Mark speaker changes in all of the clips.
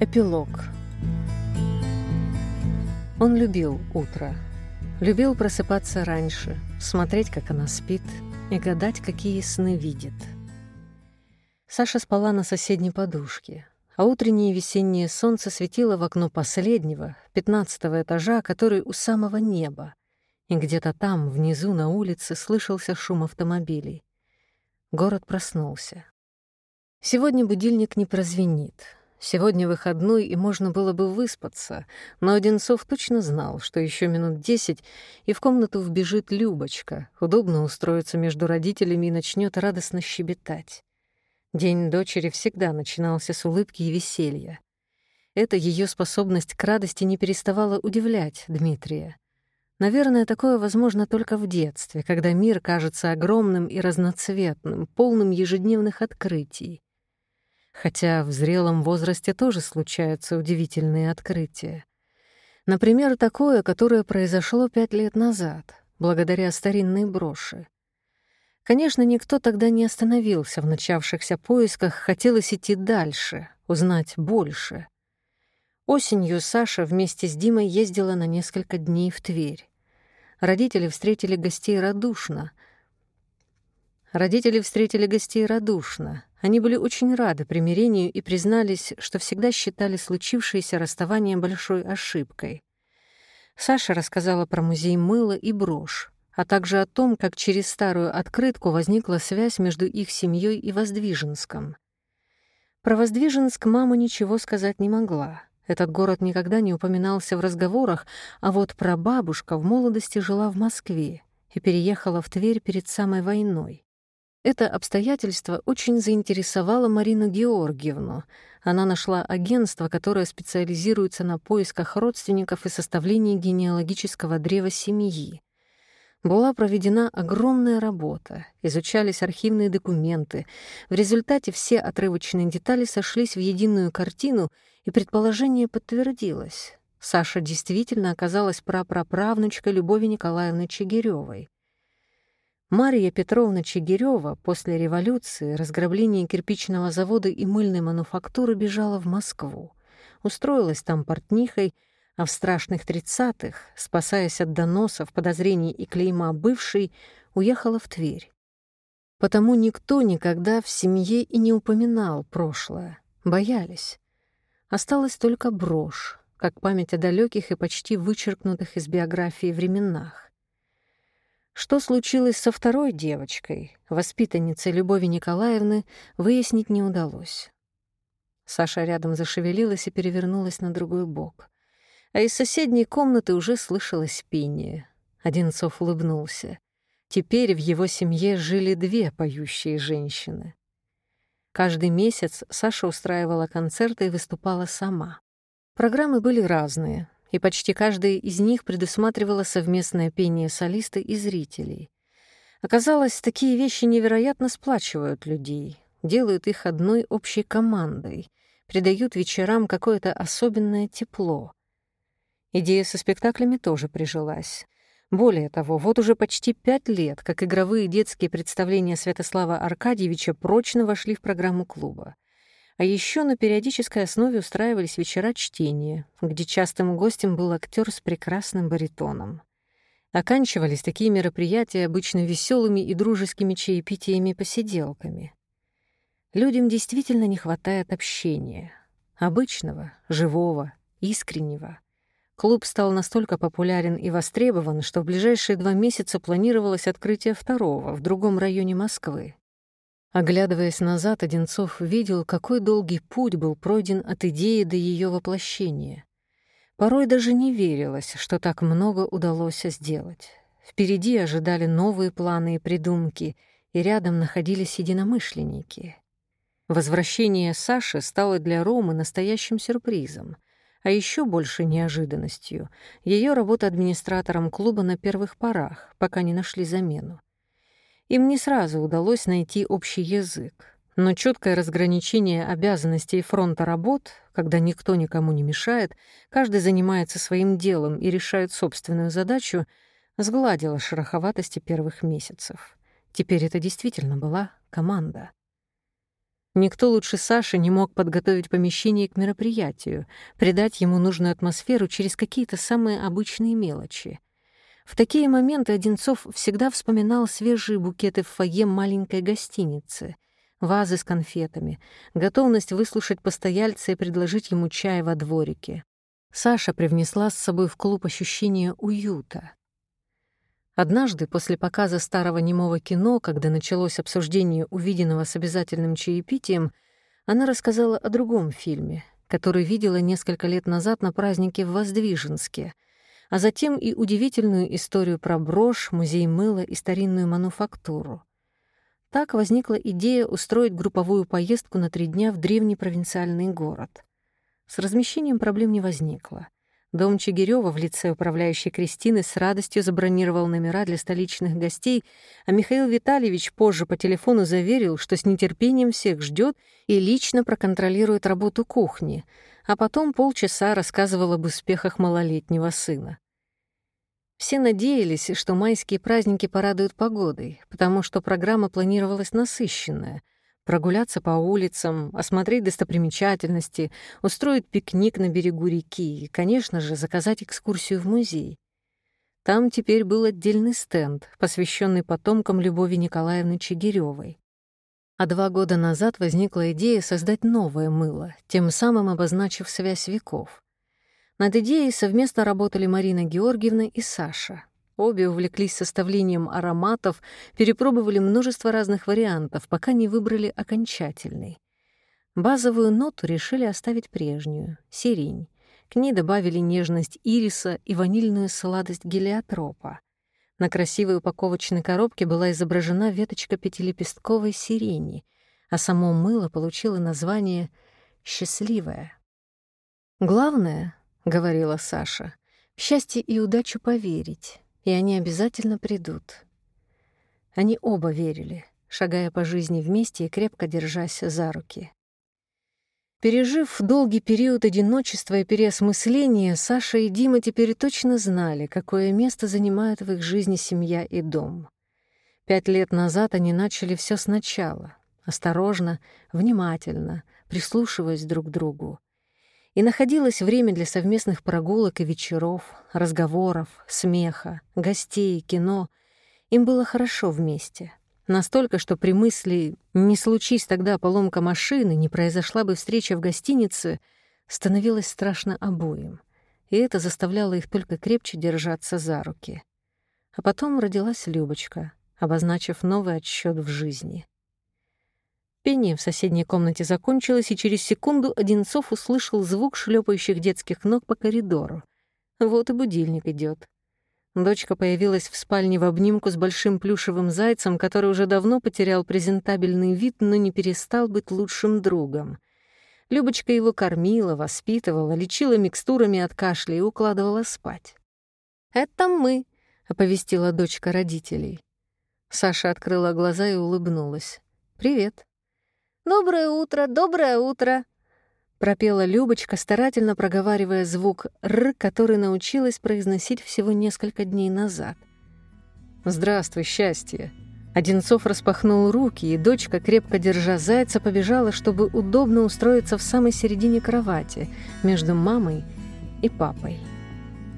Speaker 1: Эпилог. Он любил утро. Любил просыпаться раньше, смотреть, как она спит, и гадать, какие сны видит. Саша спала на соседней подушке, а утреннее весеннее солнце светило в окно последнего, пятнадцатого этажа, который у самого неба, и где-то там, внизу, на улице, слышался шум автомобилей. Город проснулся. Сегодня будильник не прозвенит, Сегодня выходной, и можно было бы выспаться, но Одинцов точно знал, что еще минут десять, и в комнату вбежит Любочка, удобно устроиться между родителями и начнет радостно щебетать. День дочери всегда начинался с улыбки и веселья. Эта ее способность к радости не переставала удивлять Дмитрия. Наверное, такое возможно только в детстве, когда мир кажется огромным и разноцветным, полным ежедневных открытий хотя в зрелом возрасте тоже случаются удивительные открытия. Например, такое, которое произошло пять лет назад, благодаря старинной броши. Конечно, никто тогда не остановился в начавшихся поисках, хотелось идти дальше, узнать больше. Осенью Саша вместе с Димой ездила на несколько дней в Тверь. Родители встретили гостей радушно. Родители встретили гостей радушно, они были очень рады примирению и признались, что всегда считали случившееся расставание большой ошибкой. Саша рассказала про музей мыла и брошь, а также о том, как через старую открытку возникла связь между их семьей и Воздвиженском. Про Воздвиженск мама ничего сказать не могла. Этот город никогда не упоминался в разговорах, а вот прабабушка в молодости жила в Москве и переехала в Тверь перед самой войной. Это обстоятельство очень заинтересовало Марину Георгиевну. Она нашла агентство, которое специализируется на поисках родственников и составлении генеалогического древа семьи. Была проведена огромная работа, изучались архивные документы. В результате все отрывочные детали сошлись в единую картину, и предположение подтвердилось. Саша действительно оказалась прапраправнучкой Любови Николаевны Чигирёвой. Мария Петровна Чигирёва после революции, разграбления кирпичного завода и мыльной мануфактуры бежала в Москву. Устроилась там портнихой, а в страшных тридцатых, спасаясь от доносов, подозрений и клейма бывшей, уехала в Тверь. Потому никто никогда в семье и не упоминал прошлое. Боялись. Осталась только брошь, как память о далеких и почти вычеркнутых из биографии временах. Что случилось со второй девочкой, воспитанницей Любови Николаевны, выяснить не удалось. Саша рядом зашевелилась и перевернулась на другой бок. А из соседней комнаты уже слышалось пение. Одинцов улыбнулся. Теперь в его семье жили две поющие женщины. Каждый месяц Саша устраивала концерты и выступала сама. Программы были разные, и почти каждая из них предусматривала совместное пение солиста и зрителей. Оказалось, такие вещи невероятно сплачивают людей, делают их одной общей командой, придают вечерам какое-то особенное тепло. Идея со спектаклями тоже прижилась. Более того, вот уже почти пять лет, как игровые детские представления Святослава Аркадьевича прочно вошли в программу клуба. А еще на периодической основе устраивались вечера чтения, где частым гостем был актер с прекрасным баритоном. Оканчивались такие мероприятия обычно веселыми и дружескими чаепитиями и посиделками. Людям действительно не хватает общения. Обычного, живого, искреннего. Клуб стал настолько популярен и востребован, что в ближайшие два месяца планировалось открытие второго в другом районе Москвы. Оглядываясь назад, Одинцов видел, какой долгий путь был пройден от идеи до ее воплощения. Порой даже не верилось, что так много удалось сделать. Впереди ожидали новые планы и придумки, и рядом находились единомышленники. Возвращение Саши стало для Ромы настоящим сюрпризом, а еще больше неожиданностью — ее работа администратором клуба на первых порах, пока не нашли замену. Им не сразу удалось найти общий язык, но четкое разграничение обязанностей фронта работ, когда никто никому не мешает, каждый занимается своим делом и решает собственную задачу, сгладило шероховатости первых месяцев. Теперь это действительно была команда. Никто лучше Саши не мог подготовить помещение к мероприятию, придать ему нужную атмосферу через какие-то самые обычные мелочи. В такие моменты Одинцов всегда вспоминал свежие букеты в фойе маленькой гостиницы, вазы с конфетами, готовность выслушать постояльца и предложить ему чай во дворике. Саша привнесла с собой в клуб ощущение уюта. Однажды, после показа старого немого кино, когда началось обсуждение увиденного с обязательным чаепитием, она рассказала о другом фильме, который видела несколько лет назад на празднике в Воздвиженске — а затем и удивительную историю про брошь, музей мыла и старинную мануфактуру. Так возникла идея устроить групповую поездку на три дня в древний провинциальный город. С размещением проблем не возникло. Дом Чигирёва в лице управляющей Кристины с радостью забронировал номера для столичных гостей, а Михаил Витальевич позже по телефону заверил, что с нетерпением всех ждет и лично проконтролирует работу кухни — а потом полчаса рассказывал об успехах малолетнего сына. Все надеялись, что майские праздники порадуют погодой, потому что программа планировалась насыщенная — прогуляться по улицам, осмотреть достопримечательности, устроить пикник на берегу реки и, конечно же, заказать экскурсию в музей. Там теперь был отдельный стенд, посвященный потомкам Любови Николаевны Чигирёвой. А два года назад возникла идея создать новое мыло, тем самым обозначив связь веков. Над идеей совместно работали Марина Георгиевна и Саша. Обе увлеклись составлением ароматов, перепробовали множество разных вариантов, пока не выбрали окончательный. Базовую ноту решили оставить прежнюю — сирень. К ней добавили нежность ириса и ванильную сладость гелиотропа. На красивой упаковочной коробке была изображена веточка пятилепестковой сирени, а само мыло получило название «Счастливое». «Главное, — говорила Саша, — в счастье и удачу поверить, и они обязательно придут». Они оба верили, шагая по жизни вместе и крепко держась за руки. Пережив долгий период одиночества и переосмысления, Саша и Дима теперь точно знали, какое место занимают в их жизни семья и дом. Пять лет назад они начали все сначала, осторожно, внимательно, прислушиваясь друг к другу. И находилось время для совместных прогулок и вечеров, разговоров, смеха, гостей, кино. Им было хорошо вместе — Настолько, что при мысли «не случись тогда поломка машины, не произошла бы встреча в гостинице», становилось страшно обоим, и это заставляло их только крепче держаться за руки. А потом родилась Любочка, обозначив новый отсчет в жизни. Пение в соседней комнате закончилось, и через секунду Одинцов услышал звук шлепающих детских ног по коридору. Вот и будильник идет. Дочка появилась в спальне в обнимку с большим плюшевым зайцем, который уже давно потерял презентабельный вид, но не перестал быть лучшим другом. Любочка его кормила, воспитывала, лечила микстурами от кашля и укладывала спать. «Это мы», — оповестила дочка родителей. Саша открыла глаза и улыбнулась. «Привет». «Доброе утро, доброе утро», пропела Любочка, старательно проговаривая звук «р», который научилась произносить всего несколько дней назад. «Здравствуй, счастье!» Одинцов распахнул руки, и дочка, крепко держа зайца, побежала, чтобы удобно устроиться в самой середине кровати, между мамой и папой.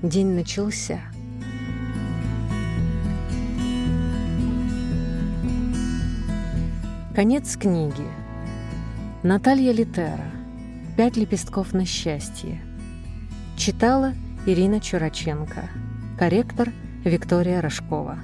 Speaker 1: День начался. Конец книги. Наталья Литера. «Пять лепестков на счастье». Читала Ирина Чураченко. Корректор Виктория Рожкова.